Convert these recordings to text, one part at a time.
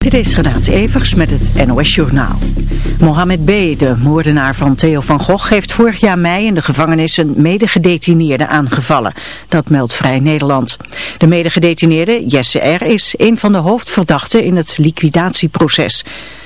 Dit is Renate Evers met het NOS Journaal. Mohamed B., de moordenaar van Theo van Gogh, heeft vorig jaar mei in de gevangenis een medegedetineerde aangevallen. Dat meldt Vrij Nederland. De medegedetineerde, Jesse R., is een van de hoofdverdachten in het liquidatieproces.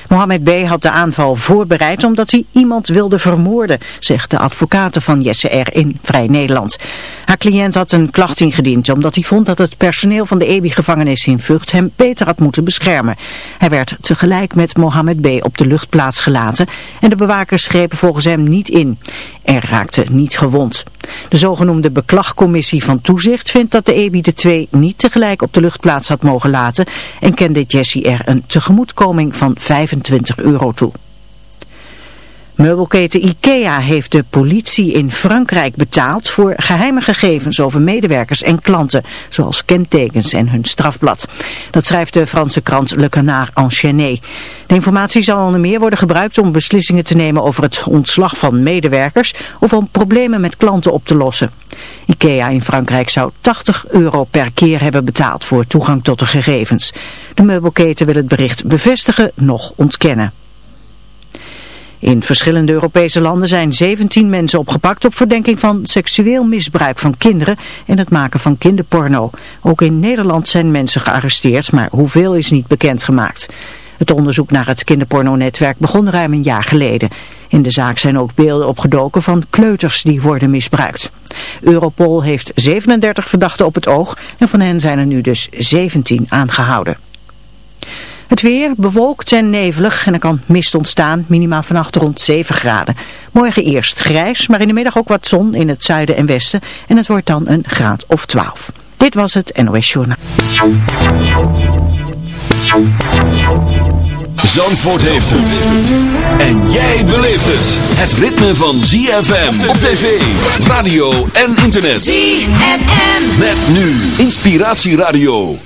Mohamed B. had de aanval voorbereid omdat hij iemand wilde vermoorden, zegt de advocaat van Jesse R. in Vrij Nederland. Haar cliënt had een klacht ingediend omdat hij vond dat het personeel van de EBI-gevangenis in Vught hem beter had moeten beschermen. Hij werd tegelijk met Mohamed B. op de luchtplaats gelaten en de bewakers grepen volgens hem niet in. Er raakte niet gewond. De zogenoemde beklagcommissie van toezicht vindt dat de EBI de twee niet tegelijk op de luchtplaats had mogen laten en kende Jesse R. een tegemoetkoming van 25 euro toe. Meubelketen IKEA heeft de politie in Frankrijk betaald voor geheime gegevens over medewerkers en klanten, zoals kentekens en hun strafblad. Dat schrijft de Franse krant Le Canard Enchaîné. De informatie zal onder meer worden gebruikt om beslissingen te nemen over het ontslag van medewerkers of om problemen met klanten op te lossen. IKEA in Frankrijk zou 80 euro per keer hebben betaald voor toegang tot de gegevens. De meubelketen wil het bericht bevestigen, nog ontkennen. In verschillende Europese landen zijn 17 mensen opgepakt op verdenking van seksueel misbruik van kinderen en het maken van kinderporno. Ook in Nederland zijn mensen gearresteerd, maar hoeveel is niet bekendgemaakt. Het onderzoek naar het kinderpornonetwerk begon ruim een jaar geleden. In de zaak zijn ook beelden opgedoken van kleuters die worden misbruikt. Europol heeft 37 verdachten op het oog en van hen zijn er nu dus 17 aangehouden. Het weer bewolkt en nevelig en er kan mist ontstaan, minimaal vannacht rond 7 graden. Morgen eerst grijs, maar in de middag ook wat zon in het zuiden en westen en het wordt dan een graad of 12. Dit was het NOS Journaal. Zandvoort heeft het. En jij beleeft het. Het ritme van ZFM op tv, radio en internet. ZFM. Met nu Inspiratieradio.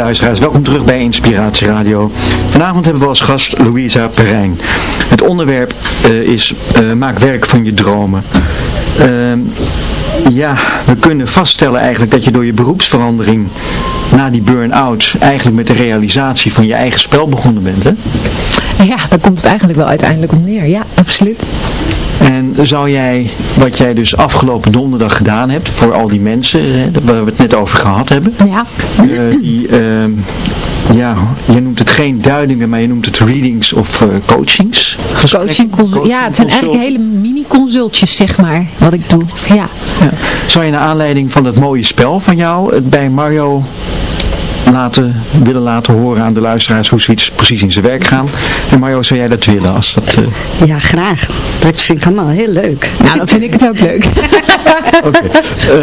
Luisteraars. Welkom terug bij Inspiratie Radio. Vanavond hebben we als gast Louisa Perijn. Het onderwerp uh, is uh, maak werk van je dromen. Ehm, ja, we kunnen vaststellen eigenlijk dat je door je beroepsverandering na die burn-out eigenlijk met de realisatie van je eigen spel begonnen bent, hè? Ja, daar komt het eigenlijk wel uiteindelijk om neer. Ja, absoluut. Zou jij, wat jij dus afgelopen donderdag gedaan hebt, voor al die mensen, hè, waar we het net over gehad hebben, ja. Uh, die, uh, ja, je noemt het geen duidingen, maar je noemt het readings of uh, coachings. Coaching, coaching, ja, het zijn eigenlijk hele mini-consultjes, zeg maar, wat ik doe. Ja. ja. Zou je naar aanleiding van dat mooie spel van jou het bij Mario laten, willen laten horen aan de luisteraars hoe zoiets precies in zijn werk gaan. En Mario, zou jij dat willen? Als dat, uh... Ja, graag. Dat vind ik allemaal heel leuk. Nou, dan vind ik het ook leuk. okay.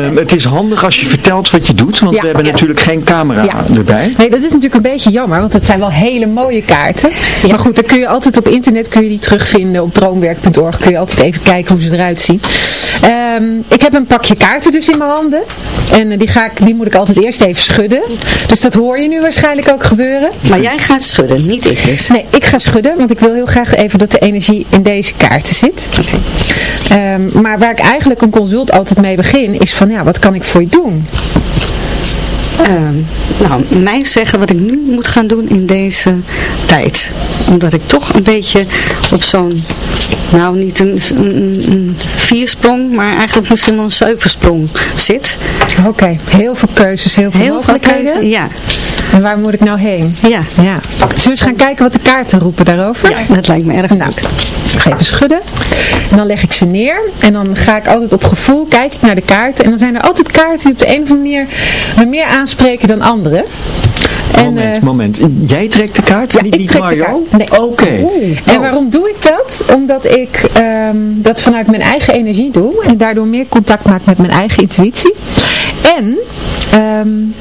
uh, het is handig als je vertelt wat je doet, want ja, we hebben ja. natuurlijk geen camera ja. erbij. Nee, dat is natuurlijk een beetje jammer, want het zijn wel hele mooie kaarten. Maar goed, dan kun je altijd op internet kun je die terugvinden. Op droomwerk.org kun je altijd even kijken hoe ze eruit zien. Um, ik heb een pakje kaarten dus in mijn handen. En die, ga ik, die moet ik altijd eerst even schudden. Dus dat hoor je nu waarschijnlijk ook gebeuren. Maar jij gaat schudden, niet ik dus. Nee, ik ga schudden, want ik wil heel graag even dat de energie in deze kaarten zit. Okay. Um, maar waar ik eigenlijk een consult altijd mee begin, is van ja, wat kan ik voor je doen? Uh, nou, mij zeggen wat ik nu moet gaan doen in deze tijd. Omdat ik toch een beetje op zo'n, nou niet een, een, een, viersprong, maar eigenlijk misschien wel een zeversprong zit. Oké, okay. heel veel keuzes, heel veel heel mogelijkheden. Veel ja. En waar moet ik nou heen? Ja. ja. Zullen we eens gaan kijken wat de kaarten roepen daarover? Ja, dat lijkt me erg nou, leuk. Ik ga even schudden. En dan leg ik ze neer. En dan ga ik altijd op gevoel, kijk ik naar de kaarten. En dan zijn er altijd kaarten die op de een of andere manier me meer aanspreken dan andere. Moment, uh, moment. Jij trekt de kaart, ja, niet, ik niet trek Mario? De kaart. Nee. Oké. Okay. En oh. waarom doe ik dat? Omdat ik um, dat vanuit mijn eigen energie doe. En daardoor meer contact maak met mijn eigen intuïtie. En... Um,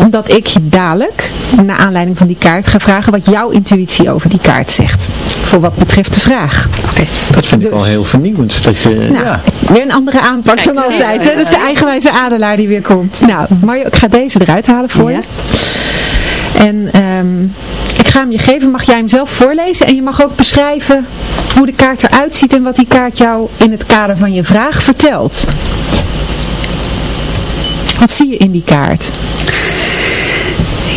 omdat ik je dadelijk, naar aanleiding van die kaart, ga vragen wat jouw intuïtie over die kaart zegt. Voor wat betreft de vraag. Okay. Dat vind dus, ik wel heel vernieuwend. Dat je, nou, ja. Weer een andere aanpak Kijk, dan altijd. Hè? Dat is de eigenwijze adelaar die weer komt. Nou, Mario, ik ga deze eruit halen voor ja. je. En um, ik ga hem je geven. Mag jij hem zelf voorlezen? En je mag ook beschrijven hoe de kaart eruit ziet en wat die kaart jou in het kader van je vraag vertelt. Wat zie je in die kaart?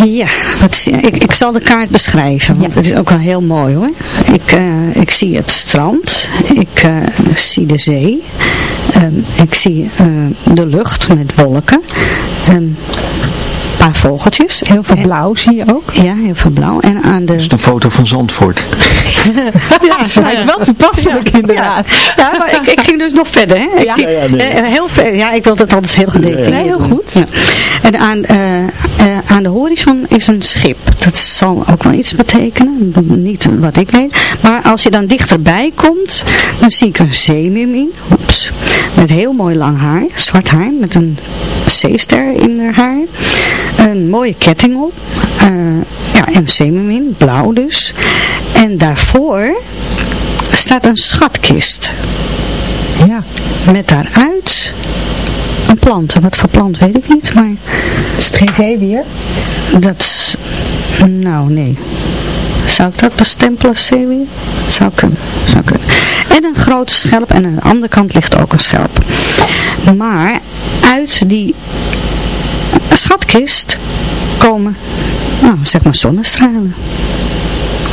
Ja, wat, ik, ik zal de kaart beschrijven, want ja. het is ook wel heel mooi hoor. Ik, uh, ik zie het strand, ik uh, zie de zee, um, ik zie uh, de lucht met wolken, um, paar vogeltjes. Heel veel blauw zie je ook. Ja, heel veel blauw. En aan de... Dat is een foto van Zandvoort. ja, hij is wel toepasselijk ja, inderdaad. Ja, ja maar ik, ik, ging dus nog verder. Hè. Ik zie, nee. heel ver, ja, ik wil dat altijd heel gedetailleerd Nee, heel goed. En aan, uh, uh, aan de horizon is een schip. Dat zal ook wel iets betekenen. Niet wat ik weet. Maar als je dan dichterbij komt, dan zie ik een zeemermin. Oeps. Met heel mooi lang haar. Zwart haar. Met een zeester in haar haar. Een mooie ketting op. Uh, ja, en zeemermin. Blauw dus. En daarvoor staat een schatkist. Ja. Met daaruit een plant. Wat voor plant weet ik niet, maar... Is het geen zeewier? Dat. Nou, nee. Zou ik dat bestempelen als zeewier? Zou kunnen. Zou kunnen. En een grote schelp en aan de andere kant ligt ook een schelp. Maar uit die schatkist komen, nou, zeg maar zonnestralen.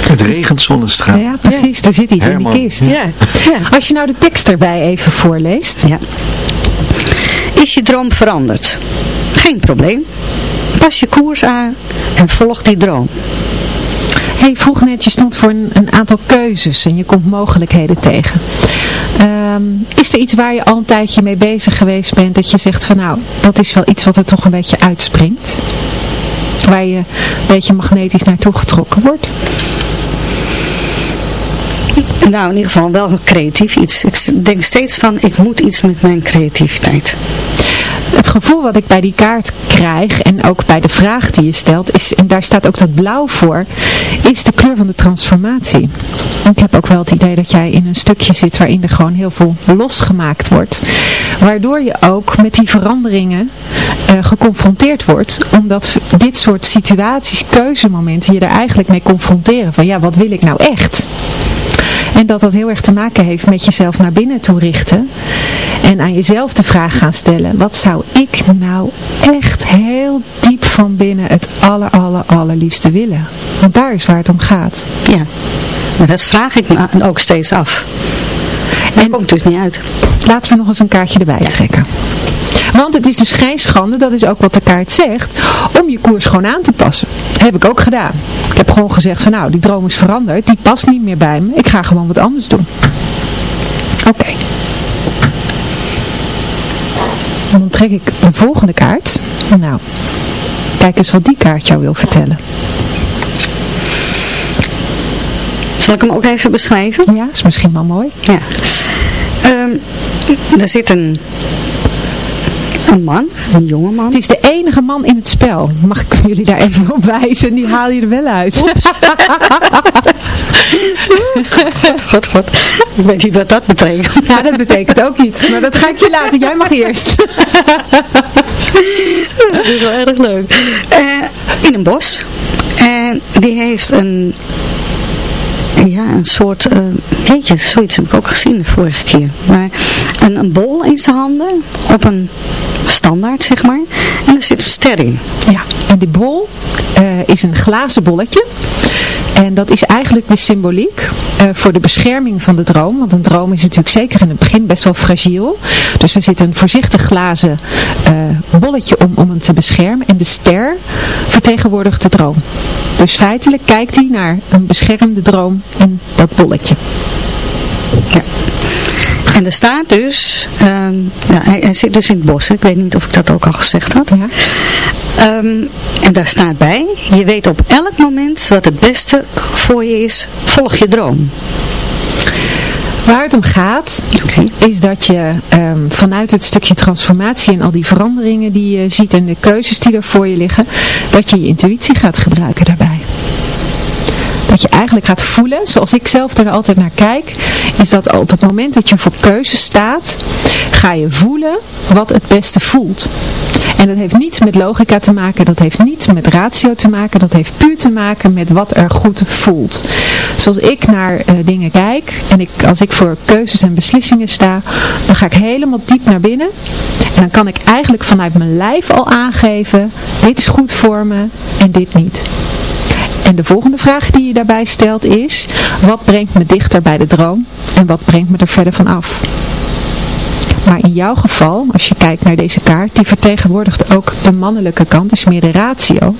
Het regent zonnestralen. Ja, precies. Ja. Daar zit iets Herman. in die kist. Ja. ja. Als je nou de tekst erbij even voorleest. Ja. Is je droom veranderd? Geen probleem. Pas je koers aan en volg die droom. Hey, vroeg net, je stond voor een, een, aantal keuzes en je komt mogelijkheden tegen. Um, is er iets waar je al een tijdje mee bezig geweest bent, dat je zegt van nou, dat is wel iets wat er toch een beetje uitspringt? Waar je een beetje magnetisch naartoe getrokken wordt? Nou, in ieder geval wel creatief iets. Ik denk steeds van, ik moet iets met mijn creativiteit. Het gevoel wat ik bij die kaart krijg en ook bij de vraag die je stelt, is, en daar staat ook dat blauw voor, is de kleur van de transformatie. ik heb ook wel het idee dat jij in een stukje zit waarin er gewoon heel veel losgemaakt wordt. Waardoor je ook met die veranderingen uh, geconfronteerd wordt. Omdat dit soort situaties, keuzemomenten, je er eigenlijk mee confronteren. Van ja, wat wil ik nou echt? En dat dat heel erg te maken heeft met jezelf naar binnen toe richten. En aan jezelf de vraag gaan stellen. Wat zou ik nou echt heel diep van binnen het aller, aller, allerliefste willen? Want daar is waar het om gaat. Ja, maar dat vraag ik me ook steeds af. En, komt dus niet uit. Laten we nog eens een kaartje erbij trekken. Want het is dus geen schande, dat is ook wat de kaart zegt, om je koers gewoon aan te passen. Dat heb ik ook gedaan. Ik heb gewoon gezegd van nou, die droom is veranderd, die past niet meer bij me. Ik ga gewoon wat anders doen. Oké. Dan trek ik de volgende kaart. Nou, kijk eens wat die kaart jou wil vertellen. Zal ik hem ook even beschrijven? Ja, is misschien wel mooi. Ja. Um, er zit een, een man, een jonge man. Het is de enige man in het spel. Mag ik jullie daar even op wijzen? Die haal je er wel uit. god, god, god. Ik weet niet wat dat betekent. Ja, dat betekent ook iets. Maar dat ga ik je laten. Jij mag eerst. dat is wel erg leuk. Uh, in een bos. En die heeft een ja, een soort, uh, weet je, zoiets heb ik ook gezien de vorige keer. Maar een, een bol in zijn handen, op een standaard zeg maar. En er zit een ster in. Ja, en die bol uh, is een glazen bolletje. En dat is eigenlijk de symboliek uh, voor de bescherming van de droom. Want een droom is natuurlijk zeker in het begin best wel fragiel. Dus er zit een voorzichtig glazen uh, bolletje om, om hem te beschermen. En de ster vertegenwoordigt de droom. Dus feitelijk kijkt hij naar een beschermde droom in dat bolletje. Ja. En er staat dus, um, ja, hij, hij, zit dus in het bos, ik weet niet of ik dat ook al gezegd had. Ja. Um, en daar staat bij, je weet op elk moment wat het beste voor je is, volg je droom. Waar het om gaat, okay. is dat je um, vanuit het stukje transformatie en al die veranderingen die je ziet en de keuzes die er voor je liggen, dat je je intuïtie gaat gebruiken daarbij dat je eigenlijk gaat voelen, zoals ik zelf er altijd naar kijk, is dat op het moment dat je voor keuze staat, ga je voelen wat het beste voelt. En dat heeft niets met logica te maken, dat heeft niets met ratio te maken, dat heeft puur te maken met wat er goed voelt. Zoals ik naar uh, dingen kijk en ik, als ik voor keuzes en beslissingen sta, dan ga ik helemaal diep naar binnen. En dan kan ik eigenlijk vanuit mijn lijf al aangeven, dit is goed voor me en dit niet. En de volgende vraag die je daarbij stelt is, wat brengt me dichter bij de droom en wat brengt me er verder van af? Maar in jouw geval, als je kijkt naar deze kaart, die vertegenwoordigt ook de mannelijke kant, dus meer de ratio.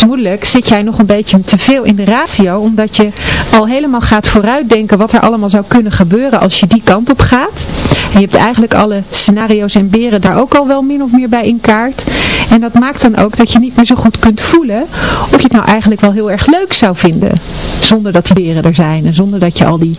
Vermoedelijk zit jij nog een beetje te veel in de ratio, omdat je al helemaal gaat vooruitdenken wat er allemaal zou kunnen gebeuren als je die kant op gaat. En je hebt eigenlijk alle scenario's en beren daar ook al wel min of meer bij in kaart. En dat maakt dan ook dat je niet meer zo goed kunt voelen of je het nou eigenlijk wel heel erg leuk zou vinden. Zonder dat die beren er zijn en zonder dat je al die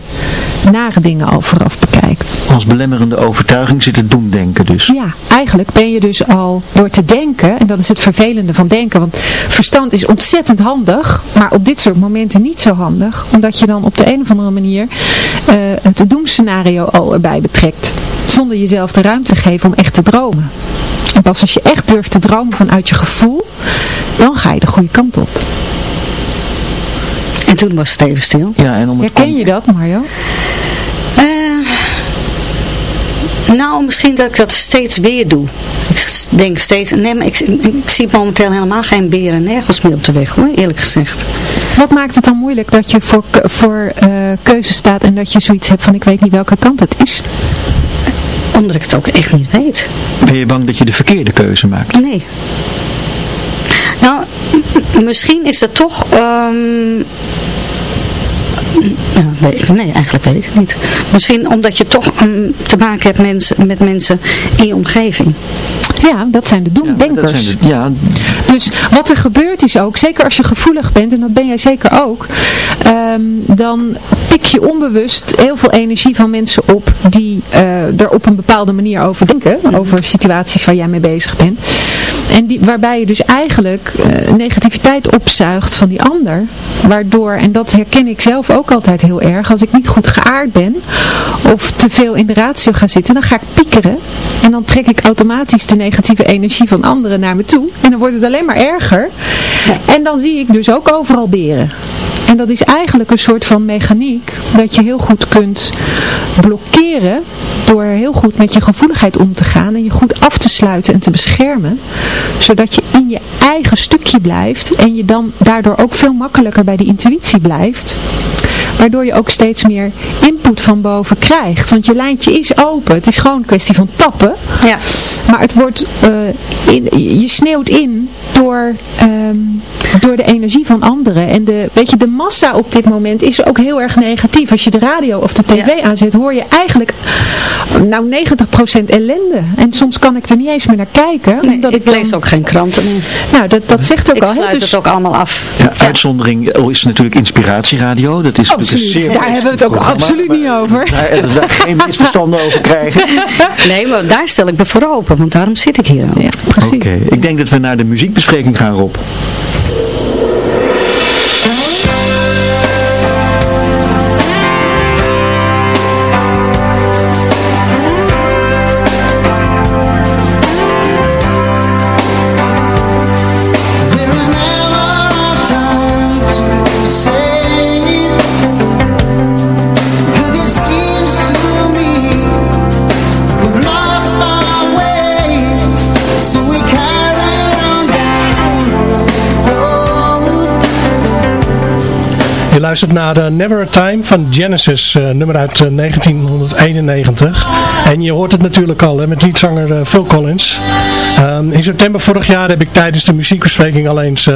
nare dingen al vooraf bekijkt. Als belemmerende overtuiging zit het doemdenken dus. Ja, eigenlijk ben je dus al door te denken, en dat is het vervelende van denken, want verstand is ontzettend handig, maar op dit soort momenten niet zo handig, omdat je dan op de een of andere manier uh, het doemscenario al erbij betrekt, zonder jezelf de ruimte te geven om echt te dromen. En pas als je echt durft te dromen vanuit je gevoel, dan ga je de goede kant op. En toen was het even stil. Ja, en om het Herken je dat, Mario? Nou, misschien dat ik dat steeds weer doe. Ik denk steeds, nee, maar ik, ik, zie momenteel helemaal geen beren nergens meer op de weg hoor, eerlijk gezegd. Wat maakt het dan moeilijk dat je voor, voor uh, keuze staat en dat je zoiets hebt van ik weet niet welke kant het is? Omdat ik het ook echt niet weet. Ben je bang dat je de verkeerde keuze maakt? Nee. Nou, misschien is het toch... Um, nee, eigenlijk weet ik het niet. Misschien omdat je toch um, te maken hebt mensen, met mensen in je omgeving. Ja, dat zijn de doemdenkers. Ja, zijn de, ja. Dus wat er gebeurt is ook, zeker als je gevoelig bent, en dat ben jij zeker ook, um, dan pik je onbewust heel veel energie van mensen op die uh, er op een bepaalde manier over denken, over situaties waar jij mee bezig bent. En die, waarbij je dus eigenlijk uh, negativiteit opzuigt van die ander. Waardoor, en dat herken ik zelf ook altijd heel erg, als ik niet goed geaard ben of te veel in de ratio ga zitten, dan ga ik piekeren. En dan trek ik automatisch de negatieve energie van anderen naar me toe. En dan wordt het alleen maar erger. En dan zie ik dus ook overal beren. En dat is eigenlijk een soort van mechaniek dat je heel goed kunt blokkeren door heel goed met je gevoeligheid om te gaan en je goed af te sluiten en te beschermen. Zodat je in je eigen stukje blijft en je dan daardoor ook veel makkelijker bij die intuïtie blijft. Waardoor je ook steeds meer input van boven krijgt. Want je lijntje is open. Het is gewoon een kwestie van tappen. Ja. Maar het wordt, uh, in, je sneeuwt in door, um, door de energie van anderen. En de, weet je, de massa op dit moment is ook heel erg negatief. Als je de radio of de tv aanzet, hoor je eigenlijk nou 90% ellende. En soms kan ik er niet eens meer naar kijken. Nee, omdat ik, lees ook geen kranten meer. Nou, dat, dat zegt ook ik al. Ik sluit dus, het ook allemaal af. Ja, uitzondering is natuurlijk inspiratieradio. Dat is, absoluut. Zeer daar hebben we het ook absoluut niet over. Daar, daar geen misverstanden over krijgen. Nee, maar daar stel ik me voor open. Want daarom zit ik hier ook. Ja, precies. Oké, ik denk dat we naar de muziekbespreking gaan, Rob. Luistert naar uh, Never a Time van Genesis, uh, nummer uit uh, 1991. En je hoort het natuurlijk al hè, met liedzanger Phil Collins. Um, in september vorig jaar heb ik tijdens de muziekbespreking al eens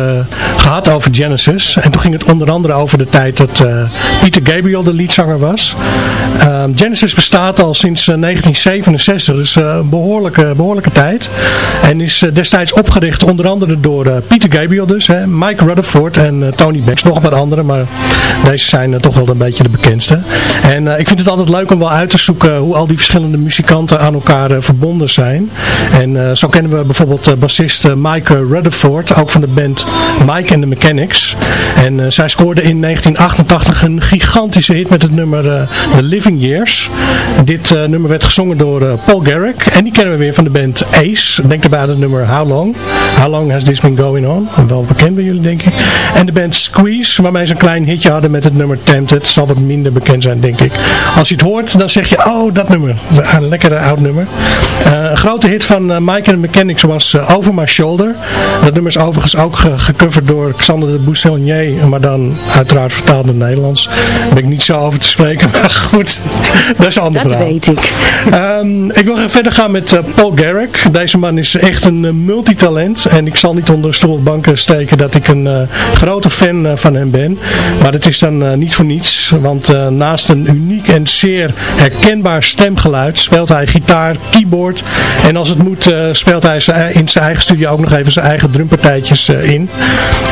gehad over Genesis. En toen ging het onder andere over de tijd dat Peter Gabriel de liedzanger was. Um, Genesis bestaat al sinds 1967, dus een behoorlijke, behoorlijke tijd. En is destijds opgericht onder andere door Peter Gabriel dus, hè, Mike Rutherford en Tony Banks, nog wat anderen, maar deze zijn toch wel een beetje de bekendste. En ik vind het altijd leuk om wel uit te zoeken hoe al die verschillende muzikanten aan elkaar verbonden zijn. En zo kennen we bijvoorbeeld bassist Mike Rutherford, ook van de band Mike and the Mechanics. En zij scoorde in 1988 een gigantische hit met het nummer The Living Years. Dit nummer werd gezongen door Paul Garrick. En die kennen we weer van de band Ace. Denk erbij aan het nummer How Long. How Long Has This Been Going On? Wel bekend bij jullie denk ik. En de band Squeeze, waarmee ze een klein hitje hadden met het nummer Tempted. Zal wat minder bekend zijn, denk ik. Als je het hoort, dan zeg je, oh, dat nummer. Een lekkere oud nummer. Uh, een grote hit van Mike and the Mechanics was Over My Shoulder. Dat nummer is overigens ook ge gecoverd door Xander de Bousselier, maar dan uiteraard vertaald het Nederlands. Daar ben ik niet zo over te spreken, maar goed. dat is een ander dat verhaal. weet ik. Um, ik wil verder gaan met Paul Garrick. Deze man is echt een multitalent. En ik zal niet onder de stoel of banken steken dat ik een grote fan van hem ben. Maar het is dan niet voor niets, want naast een uniek en zeer herkenbaar stemgeluid speelt hij gitaar, keyboard en als het moet speelt hij in zijn eigen studio ook nog even zijn eigen drumpartijtjes in.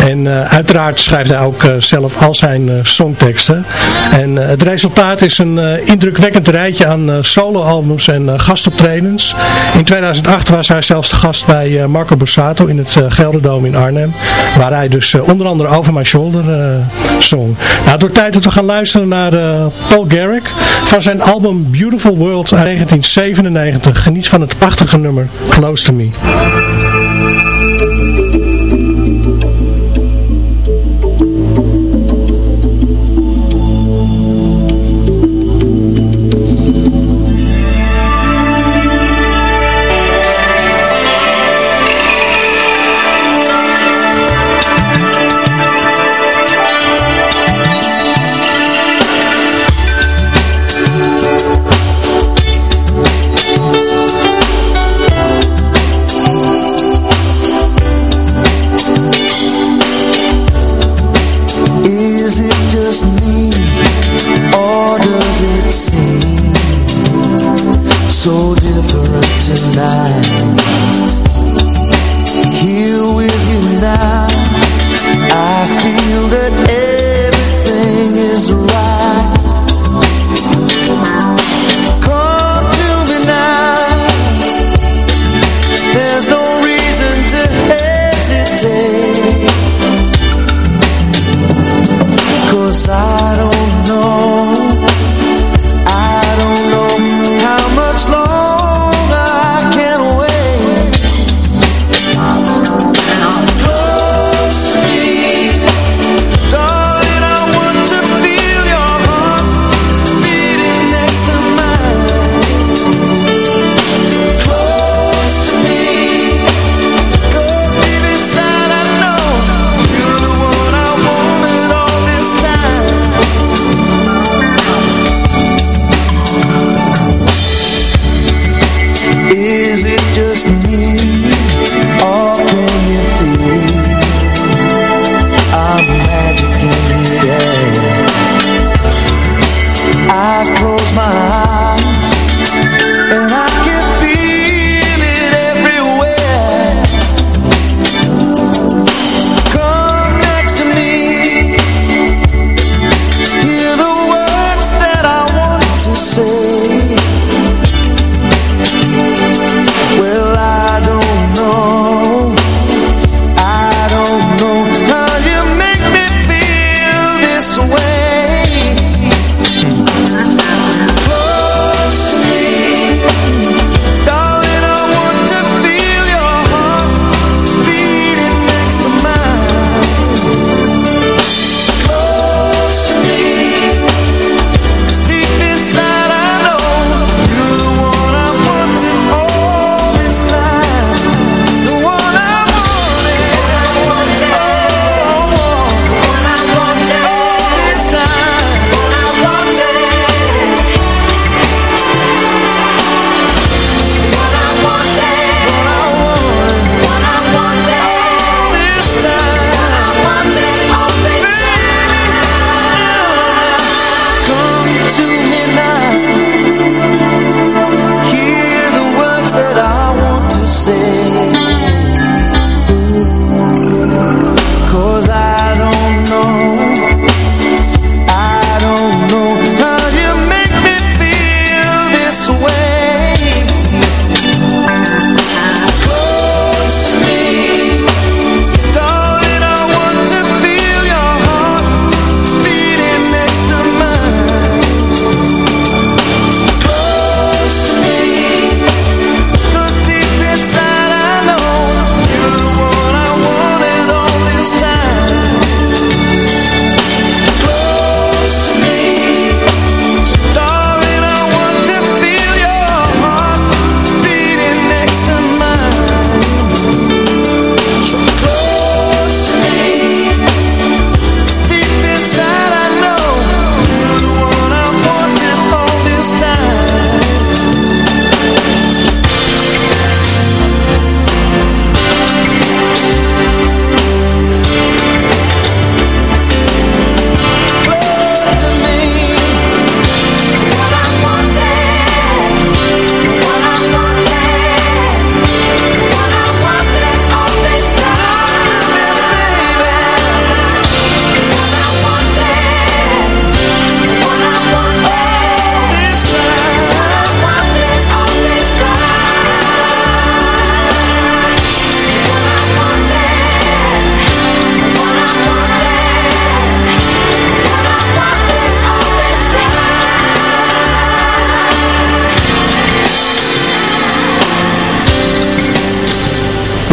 En uiteraard schrijft hij ook zelf al zijn songteksten. En het resultaat is een indrukwekkend rijtje aan soloalbums en gastoptredens. In 2008 was hij zelfs de gast bij Marco Borsato in het Gelderdoom in Arnhem, waar hij dus onder andere Over My Shoulder zong. Nou, het wordt tijd dat we gaan luisteren naar Paul Garrick van zijn album Beautiful World uit 1997. Geniet van het prachtige nummer Close to Me.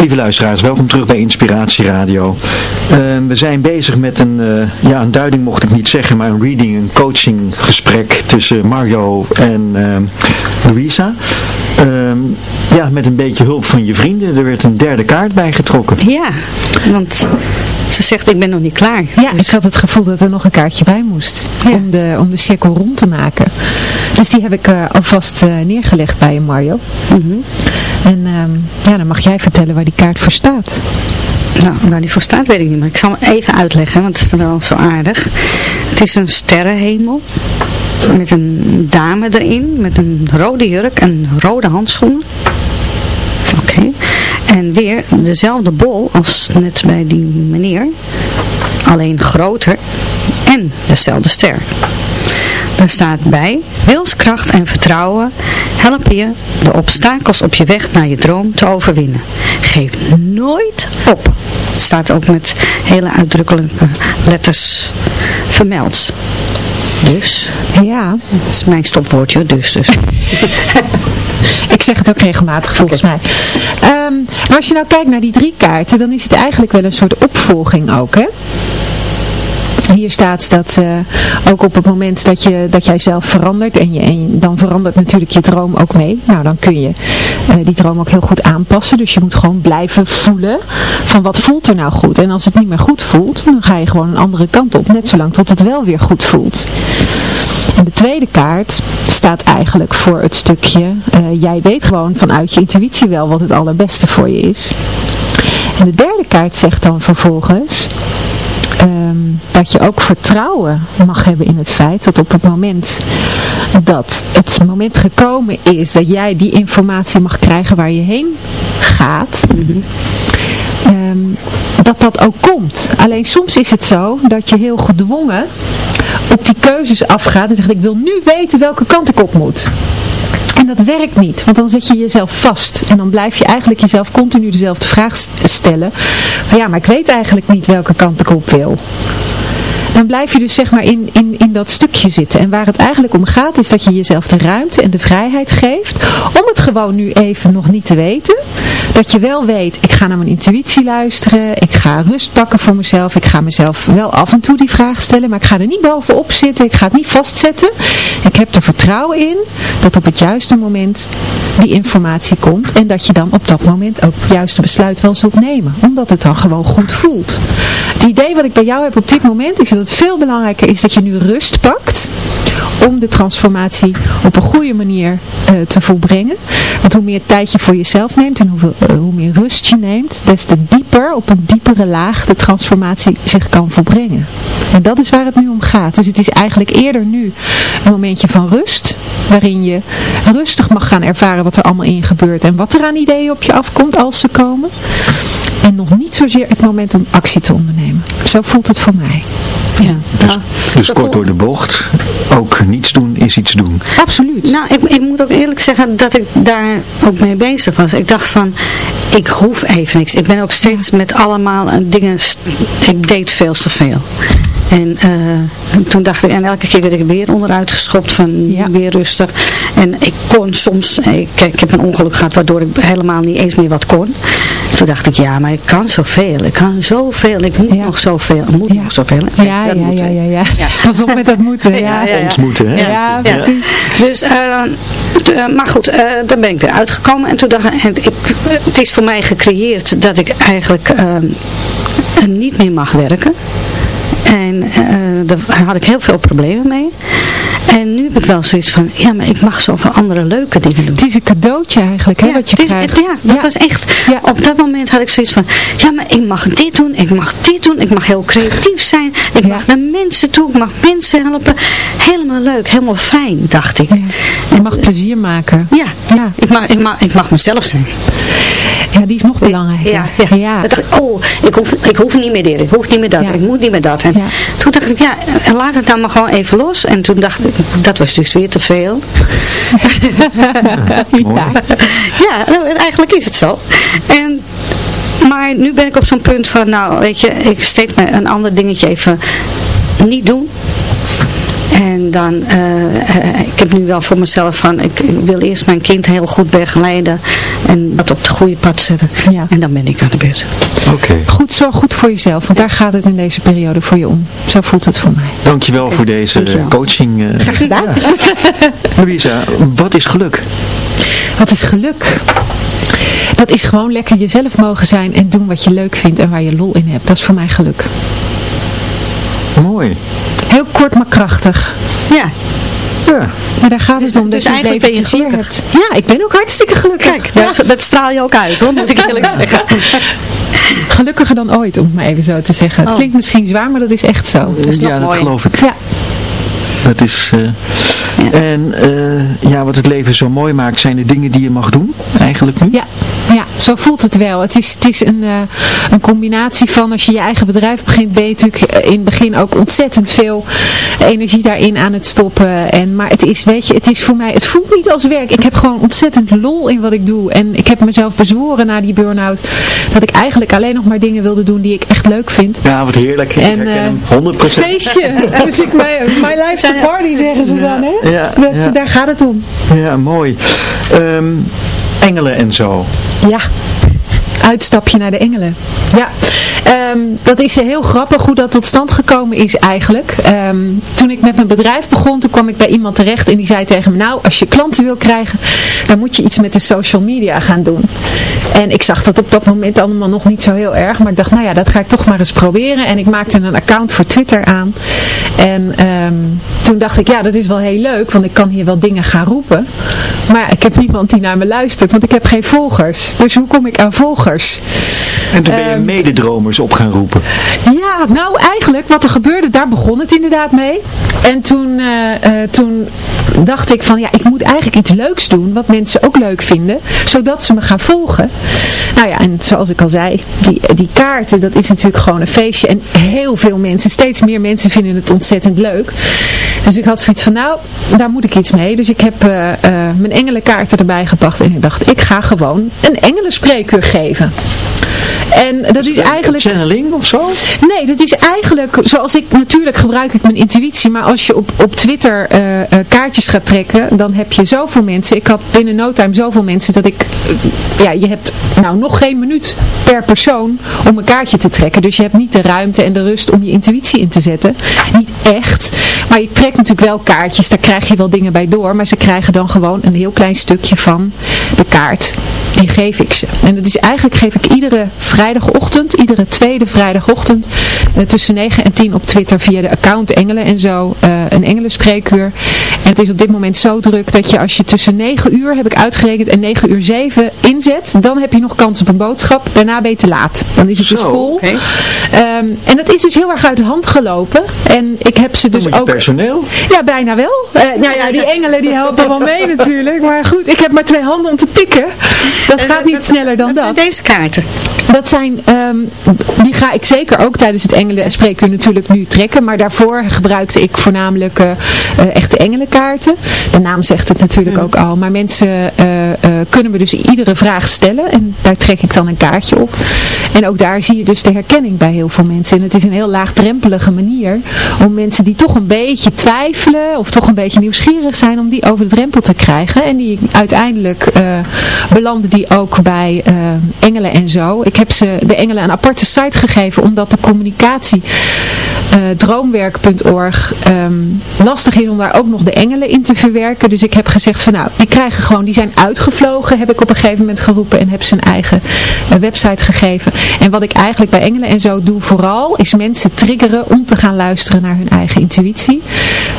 Lieve luisteraars, welkom terug bij Inspiratie Radio. Ehm, we zijn bezig met een, uh, ja een duiding mocht ik niet zeggen, maar een reading, een coaching gesprek tussen Mario en uh, Louisa. Ehm, ja, met een beetje hulp van je vrienden. Er werd een derde kaart bijgetrokken. Ja, want ze zegt ik ben nog niet klaar. Ja, ik had het gevoel dat er nog een kaartje bij moest. Om, de, om de cirkel rond te maken. Dus die heb ik uh, alvast uh, neergelegd bij je Mario. Mm -hmm. En um, ja, dan mag jij vertellen waar die kaart voor staat. Nou, waar die voor staat weet ik niet, maar ik zal hem even uitleggen, want het is wel zo aardig. Het is een sterrenhemel met een dame erin, met een rode jurk en rode handschoenen. Oké. Okay. Weer dezelfde bol als net bij die meneer, alleen groter en dezelfde ster. Daar staat bij, wilskracht en vertrouwen helpen je de obstakels op je weg naar je droom te overwinnen. Geef nooit op. Het staat ook met hele uitdrukkelijke letters vermeld. Dus, ja. dat is mijn stopwoordje, dus. dus. Ik zeg het ook regelmatig volgens okay. mij. Um, maar als je nou kijkt naar die drie kaarten, dan is het eigenlijk wel een soort opvolging ook, hè? Hier staat dat uh, ook op het moment dat, je, dat jij zelf verandert en, je, en dan verandert natuurlijk je droom ook mee. Nou, dan kun je uh, die droom ook heel goed aanpassen. Dus je moet gewoon blijven voelen van wat voelt er nou goed. En als het niet meer goed voelt, dan ga je gewoon een andere kant op. Net zolang tot het wel weer goed voelt. En de tweede kaart staat eigenlijk voor het stukje, uh, jij weet gewoon vanuit je intuïtie wel wat het allerbeste voor je is. En de derde kaart zegt dan vervolgens, um, dat je ook vertrouwen mag hebben in het feit dat op het moment dat het moment gekomen is dat jij die informatie mag krijgen waar je heen gaat, um, dat dat ook komt. Alleen soms is het zo dat je heel gedwongen op die keuzes afgaat en zegt ik wil nu weten welke kant ik op moet. En dat werkt niet, want dan zet je jezelf vast. En dan blijf je eigenlijk jezelf continu dezelfde vraag stellen. Ja, maar ik weet eigenlijk niet welke kant ik op wil dan blijf je dus zeg maar in, in, in dat stukje zitten. En waar het eigenlijk om gaat is dat je jezelf de ruimte en de vrijheid geeft om het gewoon nu even nog niet te weten. Dat je wel weet, ik ga naar mijn intuïtie luisteren, ik ga rust pakken voor mezelf, ik ga mezelf wel af en toe die vraag stellen, maar ik ga er niet bovenop zitten, ik ga het niet vastzetten. Ik heb er vertrouwen in dat op het juiste moment die informatie komt en dat je dan op dat moment ook het juiste besluit wel zult nemen. Omdat het dan gewoon goed voelt. Het idee wat ik bij jou heb op dit moment is dat het veel belangrijker is dat je nu rust pakt om de transformatie op een goede manier uh, te volbrengen. Want hoe meer tijd je voor jezelf neemt en hoeveel, uh, hoe meer rust je neemt, des te dieper, op een diepere laag de transformatie zich kan volbrengen. En dat is waar het nu om gaat. Dus het is eigenlijk eerder nu een momentje van rust, waarin je rustig mag gaan ervaren wat er allemaal in gebeurt en wat er aan ideeën op je afkomt als ze komen. En nog niet zozeer het moment om actie te ondernemen. Zo voelt het voor mij. Ja. Dus, dus kort door de bocht, ook niets doen is iets doen. Absoluut. Nou, ik, ik moet ook eerlijk zeggen dat ik daar ook mee bezig was. Ik dacht van, ik hoef even niks. Ik ben ook steeds met allemaal dingen, ik deed veel te veel. En uh, toen dacht ik, en elke keer werd ik weer onderuit geschopt van ja. weer rustig. En ik kon soms, ik, ik heb een ongeluk gehad waardoor ik helemaal niet eens meer wat kon. Toen dacht ik, ja, maar ik kan zoveel. Ik kan zoveel. Ik moet ja. nog zoveel. Ik moet ja. nog zoveel. Ja, ja, ja, ja, ja, ja. Pas op met dat moeten. Ja, ja, Ons moeten, hè? Ja. Dus, uh, uh, maar goed, uh, dan ben ik weer uitgekomen. En toen dacht ik, en ik, het is voor mij gecreëerd dat ik eigenlijk niet meer mag werken. En uh, daar had ik heel veel problemen mee. En nu heb ik wel zoiets van, ja, maar ik mag zoveel andere leuke dingen doen. Het is een cadeautje eigenlijk, hè, ja, wat je het is, krijgt. Ja, dat ja. was echt, ja. op dat moment had ik zoiets van, ja, maar ik mag dit doen, ik mag dit doen, ik mag heel creatief zijn, ik mag naar mensen toe, ik mag mensen helpen. Helemaal leuk, helemaal fijn, dacht ik. Je mag plezier maken. Ja, ja. Ik, mag, ik, mag, ik mag mezelf zijn. Ja, die is nog belangrijk. Ja, ja. ja. dacht ik, oh, ik hoef, ik hoef niet meer dit, ik hoef niet meer dat, ik moet niet meer dat. En toen dacht ik, ja, laat het dan maar gewoon even los. En toen dacht ik, dat was dus weer te veel. ja. ja, eigenlijk is het zo. En, maar nu ben ik op zo'n punt van, nou weet je, ik steeds maar een ander dingetje even niet doen. En dan, ik heb nu wel voor mezelf van, ik wil eerst mijn kind heel goed begeleiden en dat op de goede pad zetten. Ja. En dan ben ik aan de beurt. Oké. Goed, zorg goed voor jezelf, want daar gaat het in deze periode voor je om. Zo voelt het voor mij. Dankjewel voor deze coaching. Graag gedaan. Louisa, wat is geluk? Wat is geluk? Dat is gewoon lekker jezelf mogen zijn en doen wat je leuk vindt en waar je lol in hebt. Dat is voor mij geluk. Mooi. Heel kort maar krachtig. Ja. Ja. Maar daar gaat het om. Dus, dat dus eigenlijk ben je gelukkig. Hebt. Ja, ik ben ook hartstikke gelukkig. Kijk, dat, dat, straal je ook uit hoor, moet ik eerlijk zeggen. Gelukkiger dan ooit, om het maar even zo te zeggen. Het oh. klinkt misschien zwaar, maar dat is echt zo. Dat is ja, dat geloof ik. Ja. Dat is... Uh, En uh, ja, wat het leven zo mooi maakt, zijn de dingen die je mag doen, eigenlijk nu? Ja, ja zo voelt het wel. Het is, het is een, uh, een combinatie van, als je je eigen bedrijf begint, ben je natuurlijk in het begin ook ontzettend veel energie daarin aan het stoppen. En, maar het is, weet je, het is voor mij, het voelt niet als werk. Ik heb gewoon ontzettend lol in wat ik doe. En ik heb mezelf bezworen na die burn-out, dat ik eigenlijk alleen nog maar dingen wilde doen die ik echt leuk vind. Ja, wat heerlijk. En, ik herken hem 100%. Feestje. dus ik, my, my life's a party, zeggen ze dan, hè? Ja, dat, ja. Daar gaat het om. Ja, mooi. Um, engelen en zo. Ja, uitstapje naar de engelen. Ja, um, dat is heel grappig hoe dat tot stand gekomen is eigenlijk. Um, toen ik met mijn bedrijf begon, toen kwam ik bij iemand terecht en die zei tegen me, nou, als je klanten wil krijgen, dan moet je iets met de social media gaan doen. En ik zag dat op dat moment allemaal nog niet zo heel erg, maar ik dacht, nou ja, dat ga ik toch maar eens proberen. En ik maakte een account voor Twitter aan. En um, toen dacht ik, ja, dat is wel heel leuk, want ik kan hier wel dingen gaan roepen. Maar ik heb niemand die naar me luistert, want ik heb geen volgers. Dus hoe kom ik aan volgers? En toen ben je um, mededromers op gaan roepen. Ja, nou eigenlijk wat er gebeurde, daar begon het inderdaad mee. En toen, uh, uh, toen dacht ik van ja, ik moet eigenlijk iets leuks doen wat mensen ook leuk vinden, zodat ze me gaan volgen. Nou ja, en zoals ik al zei, die, die kaarten, dat is natuurlijk gewoon een feestje. En heel veel mensen, steeds meer mensen vinden het ontzettend leuk. Dus ik had zoiets van, nou, daar moet ik iets mee. Dus ik heb uh, uh, mijn engelenkaarten erbij gepakt en ik dacht, ik ga gewoon een engelenspreekuur geven. En dat is, is eigenlijk... Channeling of zo? Nee, dat is eigenlijk, zoals ik, natuurlijk gebruik ik mijn intuïtie, maar als je op, op Twitter uh, uh, kaartjes gaat trekken, dan heb je zoveel mensen. Ik had binnen no time zoveel mensen dat ik, uh, ja, je hebt nou nog geen minuut per persoon om een kaartje te trekken. Dus je hebt niet de ruimte en de rust om je intuïtie in te zetten. Niet echt. Maar je trekt natuurlijk wel kaartjes, daar krijg je wel dingen bij door, maar ze krijgen dan gewoon een heel klein stukje van de kaart. Die geef ik ze. En dat is eigenlijk geef ik iedere vrijdagochtend, iedere tweede vrijdagochtend, uh, tussen 9 en 10 op Twitter via de account Engelen en zo, uh, een engelenspreekuur. En het is op dit moment zo druk dat je als je tussen 9 uur, heb ik uitgerekend, en 9 uur 7 inzet, dan heb je nog kans op een boodschap. Daarna ben je te laat. Dan is het zo, dus vol. Okay. Um, en het is dus heel erg uit de hand gelopen. En ik heb ze dus ook... personeel? Ja, bijna wel. Uh, nou ja, die engelen die helpen wel mee natuurlijk. Maar goed, ik heb maar twee handen om te tikken. Dat gaat niet sneller dan dat. dat. zijn deze kaarten? Dat zijn, um, die ga ik zeker ook tijdens het engelen spreekuur natuurlijk nu trekken. Maar daarvoor gebruikte ik voornamelijk uh, echte engelenkaarten. De naam zegt het natuurlijk mm. ook al. Maar mensen uh, kunnen me dus iedere vraag stellen. En daar trek ik dan een kaartje op. En ook daar zie je dus de herkenning bij heel veel mensen. En het is een heel laagdrempelige manier om mensen die toch een beetje twijfelen of toch een beetje nieuwsgierig zijn om die over de drempel te krijgen. En die uiteindelijk belanden die ook bij uh, engelen en zo. Ik heb ze de engelen een aparte site gegeven omdat de communicatie uh, droomwerk.org um, lastig is om daar ook nog de engelen in te verwerken. Dus ik heb gezegd van nou, die krijgen gewoon, die zijn uitgevlogen, heb ik op een gegeven moment geroepen en heb ze een eigen uh, website gegeven. En wat ik eigenlijk bij engelen en zo doe vooral, is mensen triggeren om te gaan luisteren naar hun eigen intuïtie.